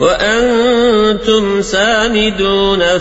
وأنتم سامدون